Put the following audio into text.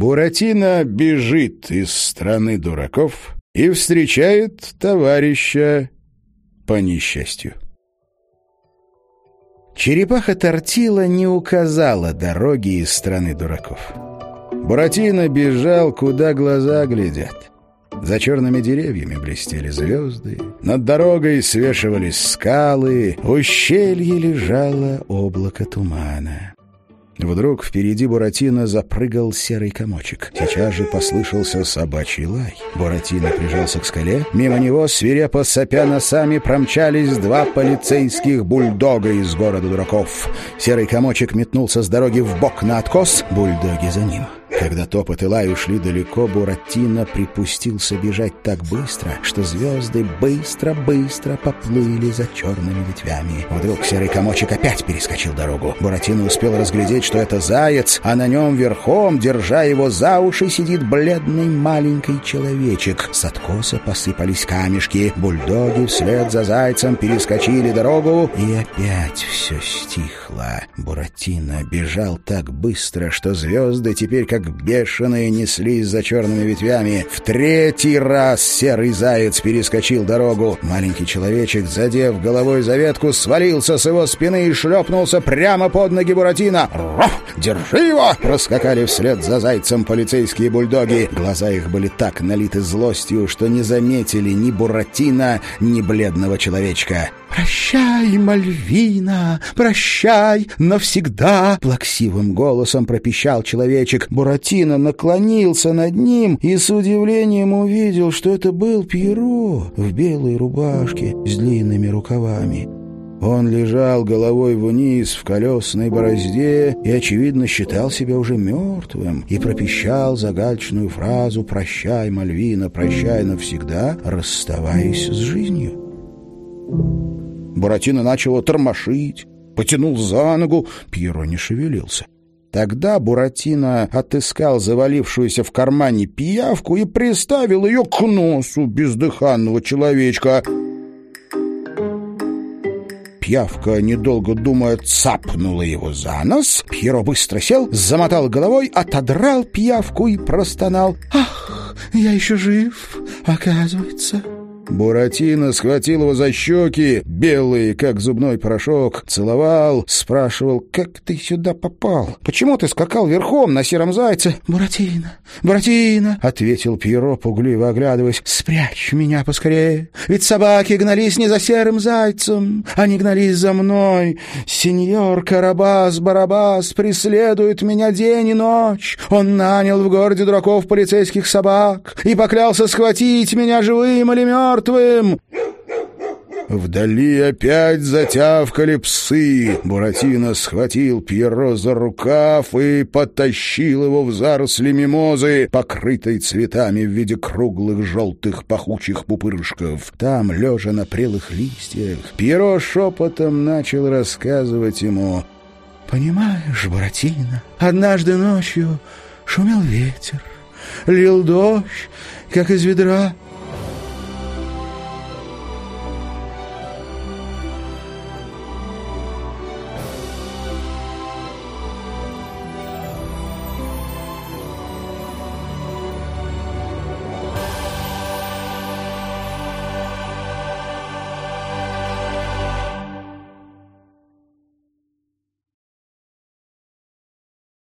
Буратино бежит из страны дураков и встречает товарища по несчастью. Черепаха Тортила не указала дороги из страны дураков. Буратино бежал, куда глаза глядят. За черными деревьями блестели звезды, над дорогой свешивались скалы, в ущелье лежало облако тумана. Вдруг впереди Буратино запрыгал серый комочек. Сейчас же послышался собачий лай. Буратино прижался к скале. Мимо него, свирепо сопя носами, промчались два полицейских бульдога из города дураков. Серый комочек метнулся с дороги в бок на откос, бульдоги за ним. Когда топот и лай ушли далеко, Буратино припустился бежать так быстро, что звезды быстро-быстро поплыли за черными ветвями. Вдруг серый комочек опять перескочил дорогу. Буратино успел разглядеть, что это заяц, а на нем верхом, держа его за уши, сидит бледный маленький человечек. С откоса посыпались камешки. Бульдоги вслед за зайцем перескочили дорогу, и опять все стихло. Буратино бежал так быстро, что звезды теперь как бешеные неслись за черными ветвями. В третий раз серый заяц перескочил дорогу. Маленький человечек, задев головой за ветку, свалился с его спины и шлепнулся прямо под ноги Буратино. «Раф! Держи его!» Проскакали вслед за зайцем полицейские бульдоги. Глаза их были так налиты злостью, что не заметили ни Буратино, ни бледного человечка. «Прощай, Мальвина, прощай навсегда!» Плаксивым голосом пропищал человечек. Буратино наклонился над ним и с удивлением увидел, что это был Пьеро в белой рубашке с длинными рукавами. Он лежал головой вниз в колесной борозде и, очевидно, считал себя уже мертвым и пропищал загадочную фразу «Прощай, Мальвина, прощай навсегда», расставаясь с жизнью. Буратино начало тормошить, потянул за ногу, Пьеро не шевелился. Тогда Буратино отыскал завалившуюся в кармане пиявку и приставил ее к носу бездыханного человечка. Пьявка, недолго думая, цапнула его за нос. Пьеро быстро сел, замотал головой, отодрал пиявку и простонал. «Ах, я еще жив, оказывается!» Буратино схватил его за щеки, белые, как зубной порошок, целовал, спрашивал, «Как ты сюда попал? Почему ты скакал верхом на сером зайце?» «Буратино, Буратино!» — ответил Пьеро, пугливо оглядываясь. «Спрячь меня поскорее, ведь собаки гнались не за серым зайцем, они гнались за мной. Сеньор Карабас-Барабас преследует меня день и ночь. Он нанял в городе дураков полицейских собак и поклялся схватить меня живым или мертвым мертвым!» Вдали опять затявкали псы. Буратино схватил Пьеро за рукав и потащил его в заросли мимозы, покрытой цветами в виде круглых желтых пахучих пупырышков. Там, лежа на прелых листьях, Пьеро шепотом начал рассказывать ему. «Понимаешь, Буратино, однажды ночью шумел ветер, лил дождь, как из ведра».